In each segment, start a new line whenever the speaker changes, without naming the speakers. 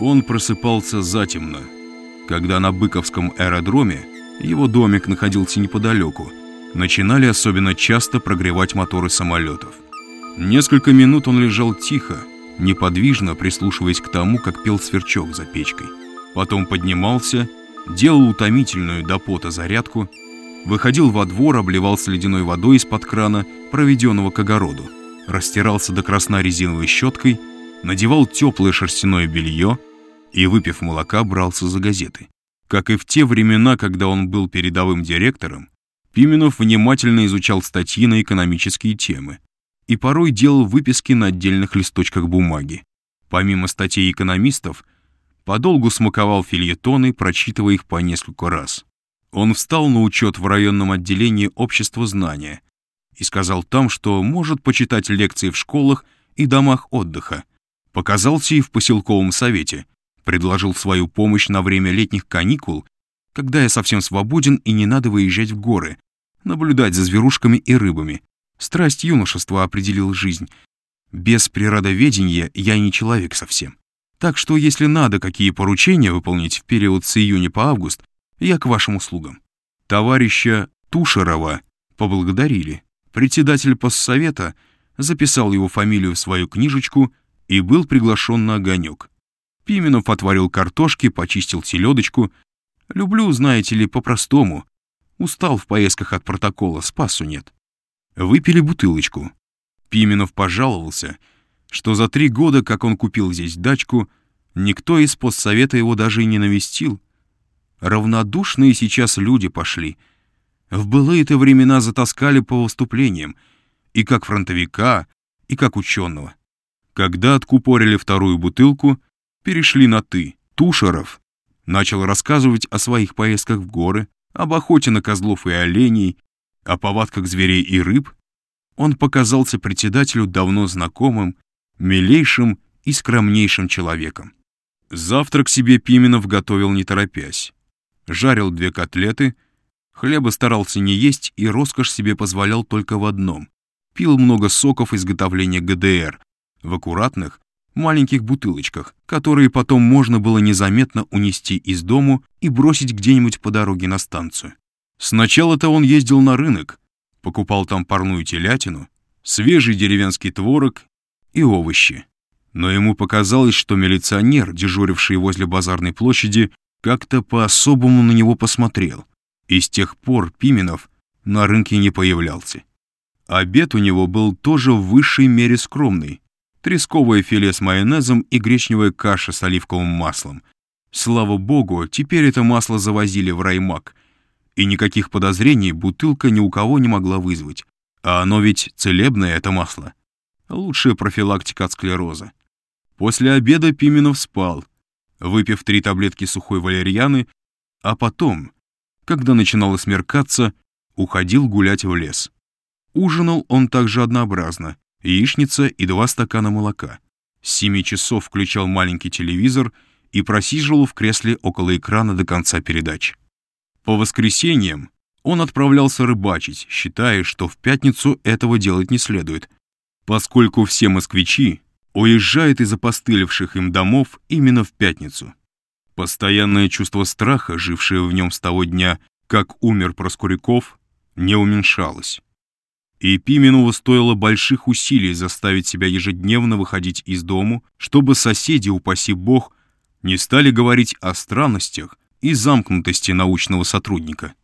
Он просыпался затемно, когда на Быковском аэродроме его домик находился неподалеку, начинали особенно часто прогревать моторы самолетов. Несколько минут он лежал тихо, неподвижно прислушиваясь к тому, как пел сверчок за печкой. Потом поднимался, делал утомительную до пота зарядку, выходил во двор, обливался ледяной водой из-под крана, проведенного к огороду, растирался до красна резиновой щеткой, надевал теплое шерстяное белье и, выпив молока, брался за газеты. Как и в те времена, когда он был передовым директором, Пименов внимательно изучал статьи на экономические темы и порой делал выписки на отдельных листочках бумаги. Помимо статей экономистов, подолгу смаковал фильетоны, прочитывая их по несколько раз. Он встал на учет в районном отделении общества знания и сказал там, что может почитать лекции в школах и домах отдыха. Показался и в поселковом совете, предложил свою помощь на время летних каникул, когда я совсем свободен и не надо выезжать в горы, наблюдать за зверушками и рыбами. Страсть юношества определил жизнь. Без природоведения я не человек совсем. Так что, если надо какие поручения выполнить в период с июня по август, я к вашим услугам. Товарища Тушерова поблагодарили. Председатель постсовета записал его фамилию в свою книжечку и был приглашен на огонек. Пименов отварил картошки, почистил селедочку. Люблю, знаете ли, по-простому. Устал в поездках от протокола, спасу нет. Выпили бутылочку. Пименов пожаловался, что за три года, как он купил здесь дачку, никто из постсовета его даже и не навестил. Равнодушные сейчас люди пошли. В былые-то времена затаскали по выступлениям, и как фронтовика, и как ученого. Когда откупорили вторую бутылку, перешли на «ты». Тушеров начал рассказывать о своих поездках в горы, об охоте на козлов и оленей, о повадках зверей и рыб. Он показался председателю давно знакомым, милейшим и скромнейшим человеком. Завтрак себе Пименов готовил не торопясь. Жарил две котлеты, хлеба старался не есть и роскошь себе позволял только в одном. Пил много соков изготовления ГДР в аккуратных, маленьких бутылочках, которые потом можно было незаметно унести из дому и бросить где-нибудь по дороге на станцию. Сначала-то он ездил на рынок, покупал там парную телятину, свежий деревенский творог и овощи. Но ему показалось, что милиционер, дежуривший возле базарной площади, как-то по-особому на него посмотрел. И с тех пор Пименов на рынке не появлялся. Обед у него был тоже в высшей мере скромный тресковое филе с майонезом и гречневая каша с оливковым маслом. Слава богу, теперь это масло завозили в раймак, и никаких подозрений бутылка ни у кого не могла вызвать. А оно ведь целебное, это масло. Лучшая профилактика от склероза. После обеда Пименов спал, выпив три таблетки сухой валерьяны, а потом, когда начинало смеркаться, уходил гулять в лес. Ужинал он также однообразно, яичница и два стакана молока. С семи часов включал маленький телевизор и просиживал в кресле около экрана до конца передач. По воскресеньям он отправлялся рыбачить, считая, что в пятницу этого делать не следует, поскольку все москвичи уезжают из опостылевших им домов именно в пятницу. Постоянное чувство страха, жившее в нем с того дня, как умер Проскуряков, не уменьшалось. И Пименову стоило больших усилий заставить себя ежедневно выходить из дому, чтобы соседи, упаси бог, не стали говорить о странностях и замкнутости научного сотрудника.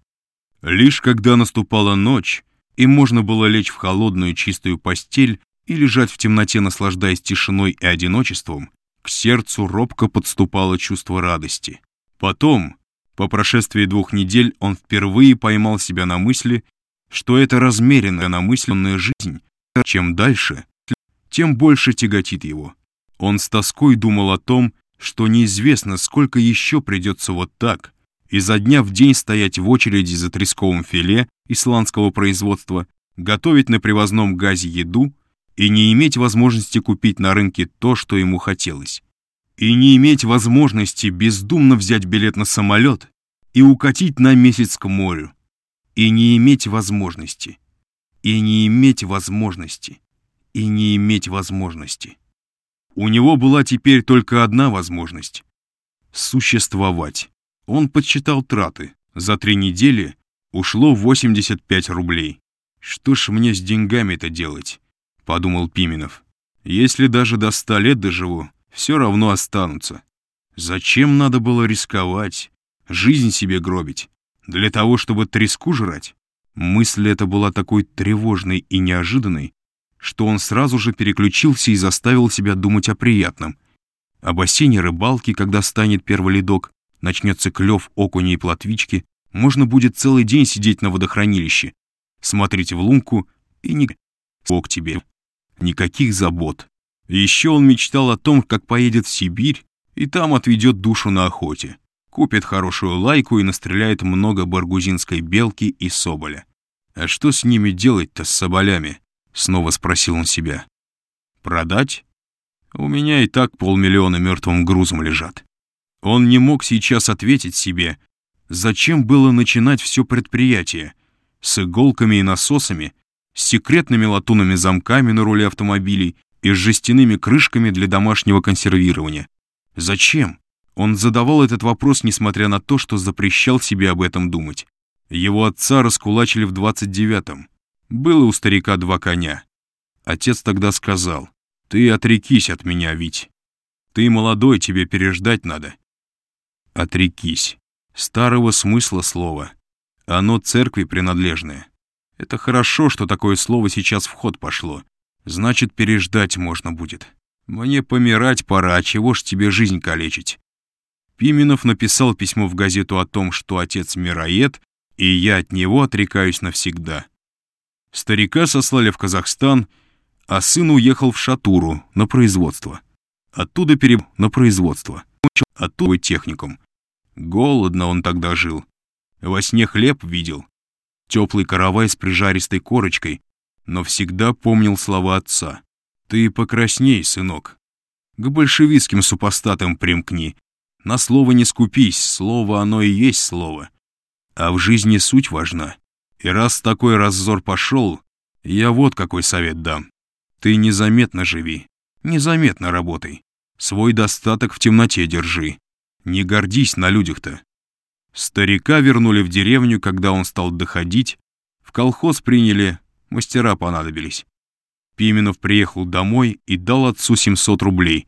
Лишь когда наступала ночь, и можно было лечь в холодную чистую постель и лежать в темноте, наслаждаясь тишиной и одиночеством, к сердцу робко подступало чувство радости. Потом, по прошествии двух недель, он впервые поймал себя на мысли, что эта размеренная намысленная жизнь, чем дальше, тем больше тяготит его. Он с тоской думал о том, что неизвестно, сколько еще придется вот так, изо дня в день стоять в очереди за тресковым филе исландского производства, готовить на привозном газе еду и не иметь возможности купить на рынке то, что ему хотелось. И не иметь возможности бездумно взять билет на самолет и укатить на месяц к морю и не иметь возможности, и не иметь возможности, и не иметь возможности. У него была теперь только одна возможность — существовать. Он подсчитал траты. За три недели ушло 85 рублей. «Что ж мне с деньгами-то делать?» — подумал Пименов. «Если даже до ста лет доживу, все равно останутся. Зачем надо было рисковать, жизнь себе гробить? Для того, чтобы треску жрать?» Мысль эта была такой тревожной и неожиданной, что он сразу же переключился и заставил себя думать о приятном. О бассейне рыбалки, когда станет первый ледок, начнется клев окуня и плотвички, можно будет целый день сидеть на водохранилище, смотреть в лунку и ни к тебе. Никаких забот. Еще он мечтал о том, как поедет в Сибирь и там отведет душу на охоте. Купит хорошую лайку и настреляет много баргузинской белки и соболя. А что с ними делать-то с соболями? Снова спросил он себя. Продать? У меня и так полмиллиона мертвым грузом лежат. Он не мог сейчас ответить себе, зачем было начинать все предприятие с иголками и насосами, с секретными латунными замками на руле автомобилей и с жестяными крышками для домашнего консервирования. Зачем? Он задавал этот вопрос, несмотря на то, что запрещал себе об этом думать. Его отца раскулачили в 29-м. Было у старика два коня. Отец тогда сказал, «Ты отрекись от меня, Вить. Ты молодой, тебе переждать надо». Отрекись. Старого смысла слова. Оно церкви принадлежное. Это хорошо, что такое слово сейчас в ход пошло. Значит, переждать можно будет. Мне помирать пора, а чего ж тебе жизнь калечить? Пименов написал письмо в газету о том, что отец мироед, и я от него отрекаюсь навсегда. Старика сослали в Казахстан, а сын уехал в Шатуру на производство. Оттуда переб... на производство. Оттуда техникум. Голодно он тогда жил. Во сне хлеб видел. Теплый каравай с прижаристой корочкой, но всегда помнил слова отца. «Ты покрасней, сынок. К большевистским супостатам примкни. На слово не скупись, слово оно и есть слово. А в жизни суть важна. И раз такой раззор пошел, я вот какой совет дам. Ты незаметно живи, незаметно работай. Свой достаток в темноте держи. Не гордись на людях-то. Старика вернули в деревню, когда он стал доходить. В колхоз приняли, мастера понадобились. Пименов приехал домой и дал отцу 700 рублей.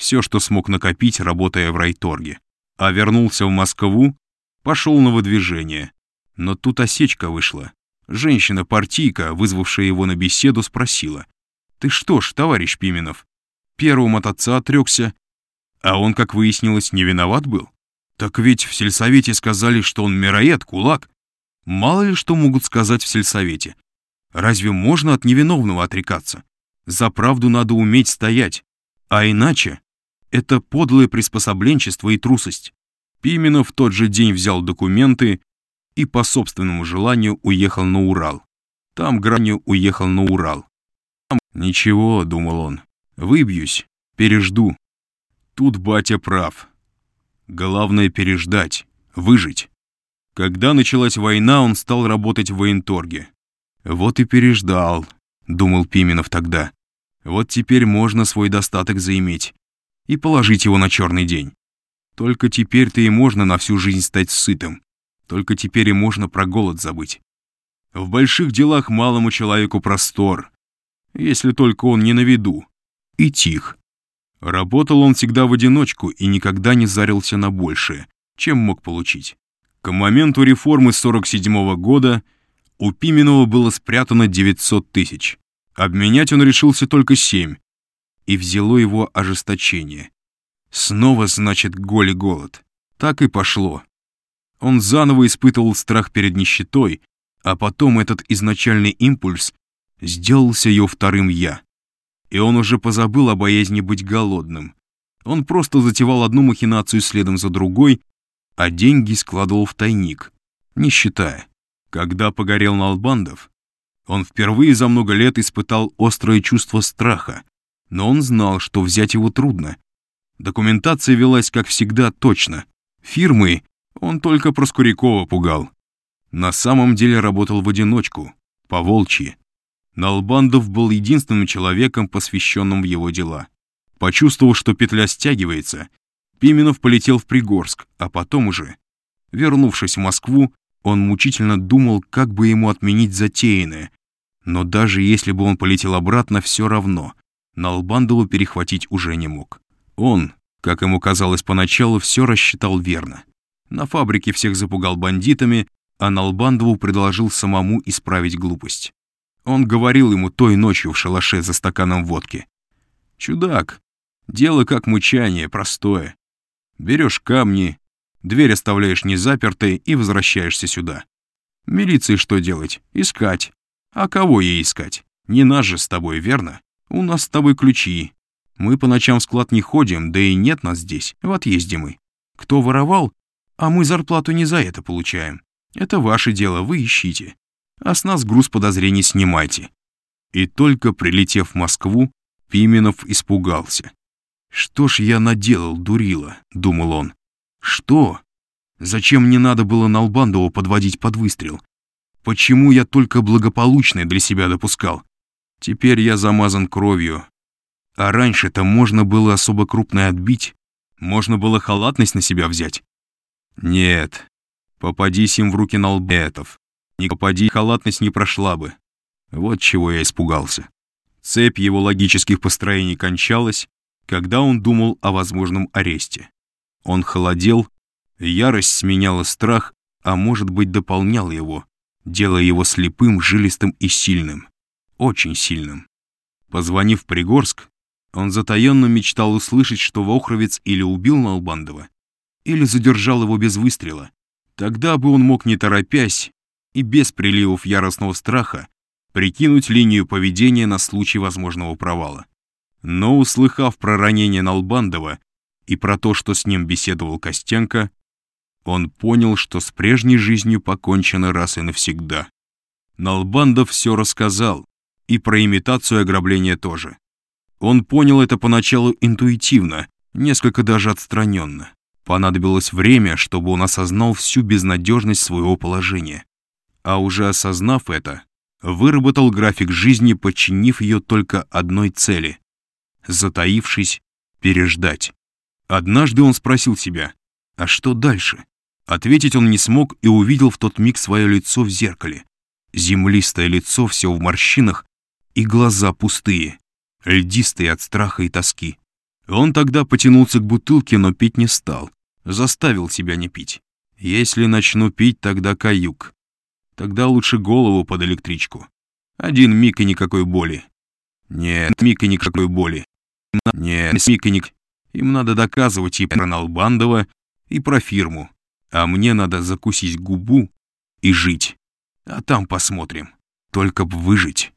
Все, что смог накопить, работая в райторге. А вернулся в Москву, Пошел на выдвижение. Но тут осечка вышла. Женщина-партийка, вызвавшая его на беседу, спросила. «Ты что ж, товарищ Пименов, первым от отца отрекся, а он, как выяснилось, не виноват был? Так ведь в сельсовете сказали, что он мироед, кулак. Мало ли что могут сказать в сельсовете. Разве можно от невиновного отрекаться? За правду надо уметь стоять. А иначе это подлое приспособленчество и трусость. Пименов в тот же день взял документы и по собственному желанию уехал на Урал. Там Гранью уехал на Урал. Там... «Ничего», — думал он, — «выбьюсь, пережду». Тут батя прав. Главное переждать, выжить. Когда началась война, он стал работать в военторге. «Вот и переждал», — думал Пименов тогда. «Вот теперь можно свой достаток заиметь и положить его на черный день. Только теперь-то и можно на всю жизнь стать сытым. Только теперь и можно про голод забыть. В больших делах малому человеку простор, если только он не на виду, и тих. Работал он всегда в одиночку и никогда не зарился на большее, чем мог получить. К моменту реформы 47 -го года у Пименова было спрятано 900 тысяч. Обменять он решился только 7, и взяло его ожесточение. Снова, значит, голь и голод. Так и пошло. Он заново испытывал страх перед нищетой, а потом этот изначальный импульс сделался ее вторым «я». И он уже позабыл о боязни быть голодным. Он просто затевал одну махинацию следом за другой, а деньги складывал в тайник, не считая. Когда погорел Налбандов, он впервые за много лет испытал острое чувство страха, но он знал, что взять его трудно, Документация велась, как всегда, точно. Фирмы он только Проскурякова пугал. На самом деле работал в одиночку, по волчьи. Налбандов был единственным человеком, посвященным в его дела. Почувствовав, что петля стягивается, Пименов полетел в Пригорск, а потом уже, вернувшись в Москву, он мучительно думал, как бы ему отменить затеянное. Но даже если бы он полетел обратно, все равно Налбандову перехватить уже не мог. Он, как ему казалось поначалу, все рассчитал верно. На фабрике всех запугал бандитами, а Налбандову предложил самому исправить глупость. Он говорил ему той ночью в шалаше за стаканом водки. «Чудак, дело как мучание, простое. Берешь камни, дверь оставляешь незапертой и возвращаешься сюда. Милиции что делать? Искать. А кого ей искать? Не нас же с тобой, верно? У нас с тобой ключи. Мы по ночам в склад не ходим, да и нет нас здесь, в отъезде мы. Кто воровал? А мы зарплату не за это получаем. Это ваше дело, вы ищите. А с нас груз подозрений снимайте. И только прилетев в Москву, Пименов испугался. «Что ж я наделал, дурила?» — думал он. «Что? Зачем мне надо было Налбандова подводить под выстрел? Почему я только благополучное для себя допускал? Теперь я замазан кровью. А раньше-то можно было особо крупное отбить. Можно было халатность на себя взять. Нет, попадись им в руки Налбетов. Не попади, халатность не прошла бы. Вот чего я испугался. Цепь его логических построений кончалась, когда он думал о возможном аресте. Он холодел, ярость сменяла страх, а может быть дополняла его, делая его слепым, жилистым и сильным. Очень сильным. Позвонив в Пригорск, он затаенно мечтал услышать, что Вохровец или убил Налбандова, или задержал его без выстрела. Тогда бы он мог, не торопясь и без приливов яростного страха, прикинуть линию поведения на случай возможного провала. Но, услыхав про ранение Налбандова и про то, что с ним беседовал Костенко, он понял, что с прежней жизнью покончено раз и навсегда. Налбандов все рассказал, и про имитацию ограбления тоже. Он понял это поначалу интуитивно, несколько даже отстраненно. Понадобилось время, чтобы он осознал всю безнадежность своего положения. А уже осознав это, выработал график жизни, подчинив ее только одной цели — затаившись, переждать. Однажды он спросил себя, а что дальше? Ответить он не смог и увидел в тот миг свое лицо в зеркале. Землистое лицо, все в морщинах, и глаза пустые, льдистые от страха и тоски. Он тогда потянулся к бутылке, но пить не стал. Заставил себя не пить. Если начну пить, тогда каюк. Тогда лучше голову под электричку. Один миг и никакой боли. Нет, миг и никакой боли. Нет, миг и ник... Им надо доказывать и про Налбандова, и про фирму. А мне надо закусить губу и жить. А там посмотрим. Только б выжить.